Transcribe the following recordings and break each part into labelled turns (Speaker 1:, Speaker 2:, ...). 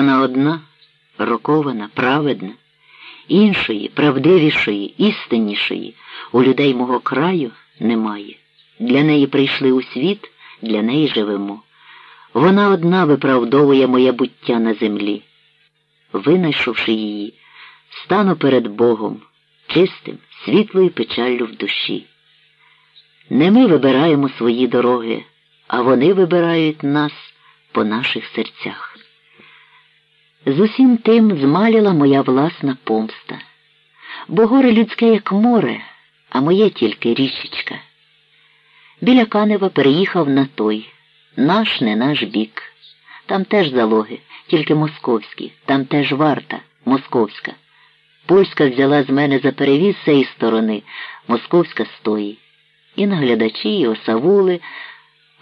Speaker 1: вона одна, рокована, праведна, іншої, правдивішої, істиннішої у людей мого краю немає. Для неї прийшли у світ, для неї живемо. Вона одна виправдовує моє буття на землі. Винайшовши її, стану перед Богом, чистим, світлою печаллю в душі. Не ми вибираємо свої дороги, а вони вибирають нас по наших серцях. З усім тим змаліла моя власна помста, бо горе людське, як море, а моє тільки річечка. Біля Канева переїхав на той, наш не наш бік. Там теж залоги, тільки московські, там теж варта, московська. Польська взяла з мене за перевіз цієї сторони, московська стої. І наглядачі, і осавули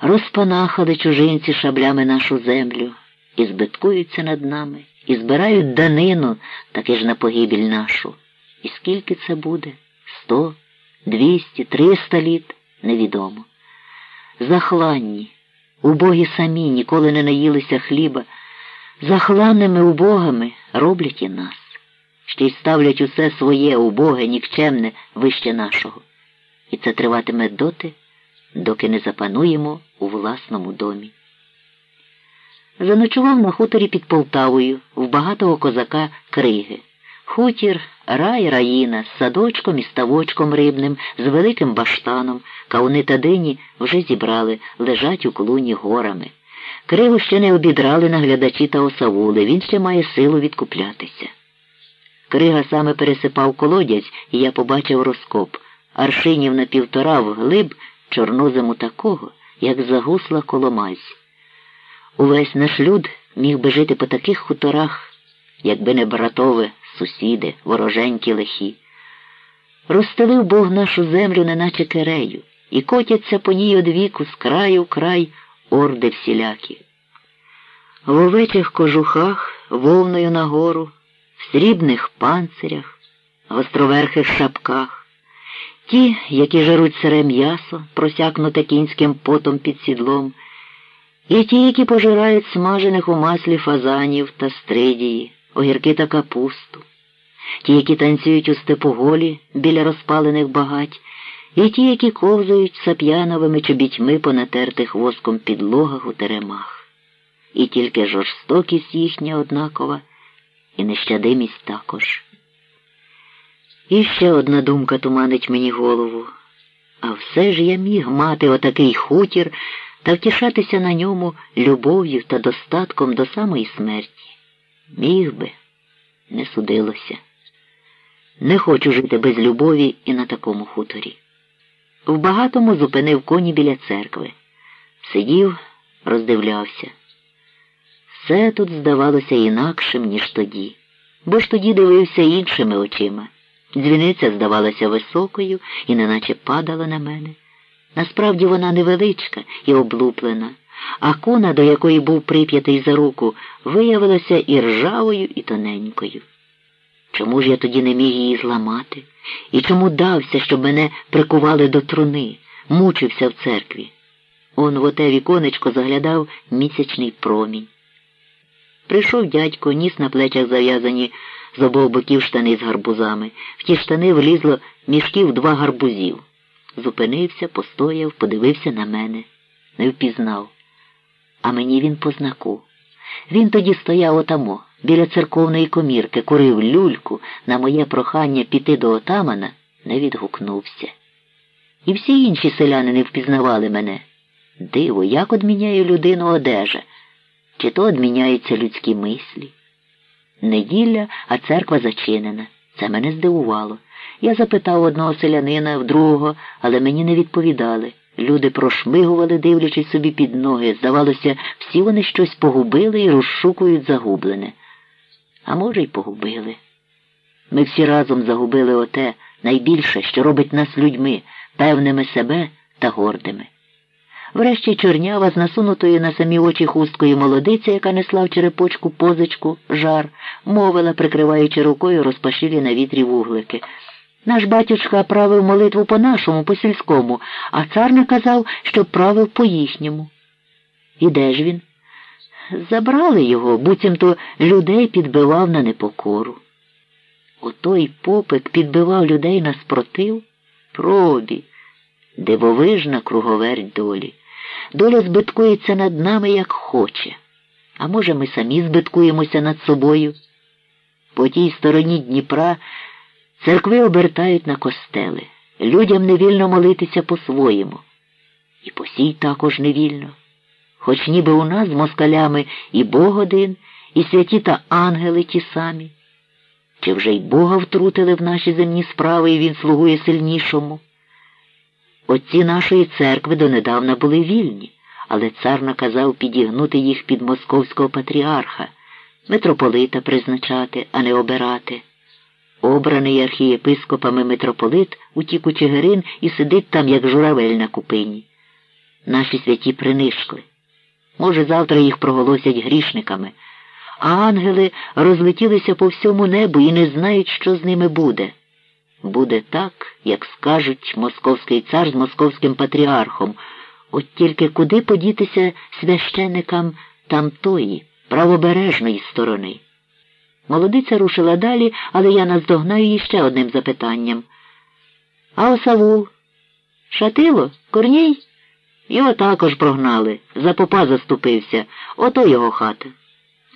Speaker 1: розпанахали чужинці шаблями нашу землю, і збиткуються над нами, і збирають данину, таки ж на погибіль нашу. І скільки це буде? Сто, двісті, триста літ невідомо. Захланні, убогі самі ніколи не наїлися хліба, захланними убогами роблять і нас, ще й ставлять усе своє убоге, нікчемне вище нашого. І це триватиме доти, доки не запануємо у власному домі. Заночував на хуторі під Полтавою в багатого козака Криги. Хутір, рай раїна з садочком і ставочком рибним, з великим баштаном, кауни та дині вже зібрали, лежать у клуні горами. Криву ще не обідрали наглядачі та осавули, він ще має силу відкуплятися. Крига саме пересипав колодязь, і я побачив розкоп, аршинів на півтора вглиб чорнозиму такого, як загусла коломазь. Увесь наш люд міг би жити по таких хуторах, якби не братове, сусіди, вороженькі лихі. Розстелив Бог нашу землю, неначе керею, і котяться по ній одвіку з краю в край орди всілякі. В овечих кожухах, вовною нагору, в срібних панцирях, гостроверхих шапках, ті, які жаруть сире м'ясо, просякнуте кінським потом під сідлом, і ті, які пожирають смажених у маслі фазанів та стридії, огірки та капусту, ті, які танцюють у степоголі біля розпалених багать, і ті, які ковзають сап'яновими чобітьми по натертих воском підлогах у теремах. І тільки жорстокість їхня однакова, і нещадимість також. І ще одна думка туманить мені голову. А все ж я міг мати отакий хутір та втішатися на ньому любов'ю та достатком до самої смерті. Міг би, не судилося. Не хочу жити без любові і на такому хуторі. В багатому зупинив коні біля церкви. Сидів, роздивлявся. Все тут здавалося інакшим, ніж тоді, бо ж тоді дивився іншими очима. Дзвіниця здавалася високою і неначе падала на мене. Насправді вона невеличка і облуплена, а кона, до якої був прип'ятий за руку, виявилася і ржавою, і тоненькою. Чому ж я тоді не міг її зламати? І чому дався, щоб мене прикували до труни, мучився в церкві? Он в оте віконечко заглядав місячний промінь. Прийшов дядько, ніс на плечах зав'язані з обох боків штани з гарбузами. В ті штани влізло мішків два гарбузів. Зупинився, постояв, подивився на мене, не впізнав. А мені він по знаку. Він тоді стояв отамо, біля церковної комірки, курив люльку, на моє прохання піти до отамана, не відгукнувся. І всі інші селяни не впізнавали мене. Диво, як одміняє людину одежа, чи то одміняються людські мислі. Неділя, а церква зачинена. Це мене здивувало. Я запитав одного селянина, в другого, але мені не відповідали. Люди прошмигували, дивлячись собі під ноги. Здавалося, всі вони щось погубили і розшукують загублене. А може, й погубили. Ми всі разом загубили оте найбільше, що робить нас людьми, певними себе та гордими. Врешті чорнява з насунутою на самі очі хусткою молодиця, яка несла в черепочку позичку, жар, мовила, прикриваючи рукою розпашилі на вітрі вуглики. Наш батюшка правив молитву по нашому, по сільському, а цар наказав, щоб правив по їхньому. І де ж він? забрали його, буцімто людей підбивав на непокору. Отой попик підбивав людей на спротив? Пробі, дивовижна круговерть долі. Доля збиткується над нами, як хоче. А може, ми самі збиткуємося над собою? По тій стороні Дніпра церкви обертають на костели. Людям невільно молитися по-своєму. І по сій також невільно. Хоч ніби у нас з москалями і Бог один, і святі та ангели ті самі. Чи вже й Бога втрутили в наші земні справи, і він слугує сильнішому? Отці нашої церкви донедавна були вільні, але цар наказав підігнути їх під московського патріарха, митрополита призначати, а не обирати. Обраний архієпископами митрополит утік у Чигирин і сидить там, як журавель на купині. Наші святі принишкли. Може, завтра їх проголосять грішниками, а ангели розлетілися по всьому небу і не знають, що з ними буде. Буде так, як скажуть московський цар з московським патріархом, от тільки куди подітися священникам тамтої, правобережної сторони. Молодиця рушила далі, але я наздогнаю її ще одним запитанням. А осавул? Шатило? Корній? Його також прогнали. За попа заступився. Ото його хата.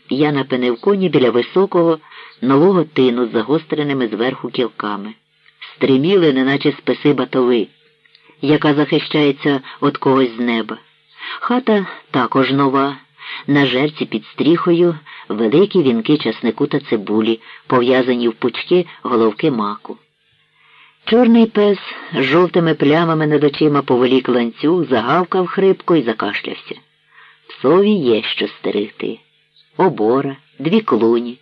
Speaker 1: Я напинив коні біля високого, нового тину з загостреними зверху кілками. Стриміли, неначе списи батови, яка захищається від когось з неба. Хата також нова. На жерці під стріхою великі вінки часнику та цибулі, пов'язані в пучки головки маку. Чорний пес з жовтими плямами над очима поволік ланцюг, загавкав хрипко і закашлявся. Псові є що стерегти. Обора, дві клуні,